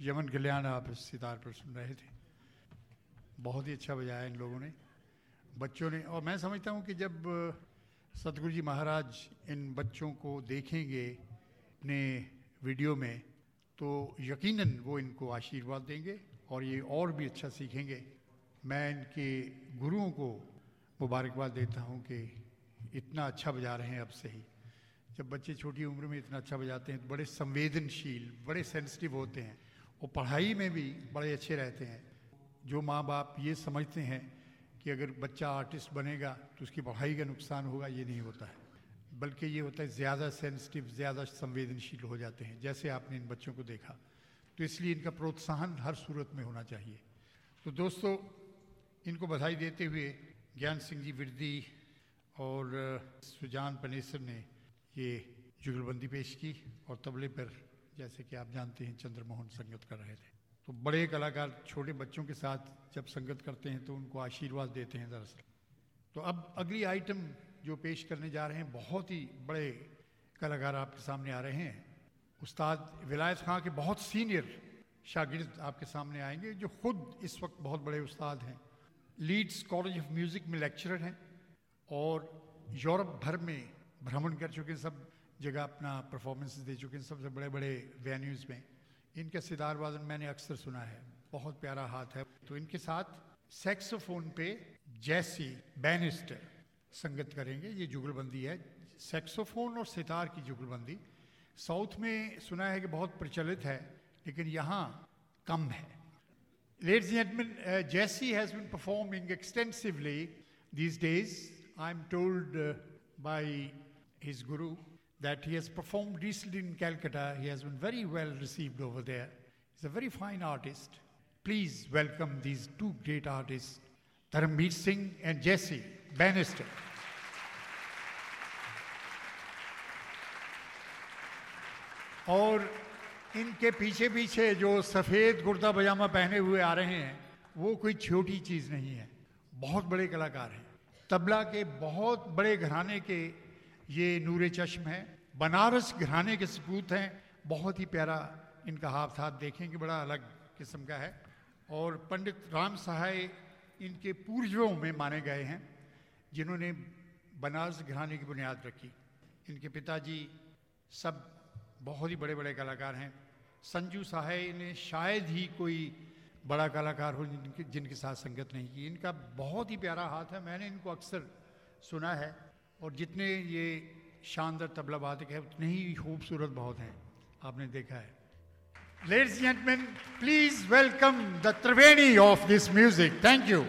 यमन कल्याण आप सितार पर सुन रहे थे। बहुत ही अच्छा बजाया इन लोगों ने, बच्चों ने। और मैं समझता हूँ कि जब सतगुरु जी महाराज इन बच्चों को देखेंगे ने वीडियो में तो यकीनन वो इनको आशीर्वाद देंगे और ये और भी अच्छा सीखेंगे। मैं इनके गुरुओं को मुबारकबाद देता हूँ कि इतना अच्छा बजा रहे हैं अब से ही। जब बच्चे छोटी उम्र में इतना अच्छा बजाते हैं तो बड़े संवेदनशील, बड़े सेंसिटिव होते हैं। वो पढ़ाई में भी बड़े अच्छे रहते हैं। जो माँ बाप ये समझते हैं कि अगर बच्चा आर्टिस्ट बनेगा तो उसकी पढ़ाई का नुकसान होगा, ये नहीं होता है। बल्कि ये होता है ज़्यादा सेंसिटिव, ज़्यादा संवेदनशील हो जाते हैं, जैसे आपने इन बच्चों को देखा। तो इसलिए इनका प्रोत्साहन हर सूरत में होना चाहिए। तो दोस्तों, इनको बधाई देते हुए ज्ञान सिंह जी विरदी और सुजान पनेसर ने ये जुगलबंदी पेश की और तबले पर जैसे कि आप जानते हैं, चंद्रमोहन संगत कर रहे थे। तो बड़े कलाकार छोटे बच्चों के साथ जब संगत करते हैं तो उनको आशीर्वाद देते हैं दरअसल। तो अब अगली आइटम जो पेश करने जा रहे हैं, बहुत ही बड़े कलाकार आपके सामने आ रहे हैं। उस्ताद विलायत खां के बहुत सीनियर शागिर्द आपके सामने आएँगे, जो खुद इस वक्त बहुत बड़े उस्ताद हैं। लीड्स कॉलेज ऑफ़ म्यूज़िक में लेक्चरर हैं और यूरोप भर में भ्रमण कर चुके सब। जगह अपना परफॉर्मेंस दे चुके हैं सबसे बड़े बड़े वेन्यूज़ में। इनका सितार वादन मैंने अक्सर सुना है। बहुत प्यारा हाथ है। तो इनके साथ सेक्सोफोन पे जैसी बैनिस्टर संगत करेंगे। ये जुगलबंदी है। सेक्सोफोन और सितार की जुगलबंदी। साउथ में सुना है कि बहुत प्रचलित है लेकिन यहाँ कम है। Ladies and gentlemen, uh, Jesse has been performing days. I'm told uh, by his guru that he has performed recently in Calcutta. He has been very well received over there. He's a very fine artist. Please welcome these two great artists, Dharamveer Singh and Jesse Bannister. और इनके पीछे पीछे जो सफ़ेद कुर्ता पजामा पहने हुए आ रहे हैं वो कोई छोटी चीज़ नहीं है बहुत बड़े कलाकार हैं तबला के बहुत बड़े घराने के ये नूरे चश्म है, बनारस घराने के सपूत हैं, बहुत ही प्यारा इनका हाथ हाथ देखेंगे बड़ा अलग किस्म का है। और पंडित राम सहाय इनके पूर्वजों में माने गए हैं, जिन्होंने बनारस घराने की बुनियाद रखी। इनके पिताजी सब बहुत ही बड़े बड़े कलाकार हैं। संजू साहे ने शायद ही कोई बड़ा कलाकार हो जिनके जिनके साथ संगत नहीं की। इनका बहुत ही प्यारा हाथ है, मैंने इनको अक्सर सुना है। और जितने ये शानदार तबला वादक है, उतने ही खूबसूरत बहुत हैं। आपने देखा है। Ladies and men please welcome the Triveni of this music thank you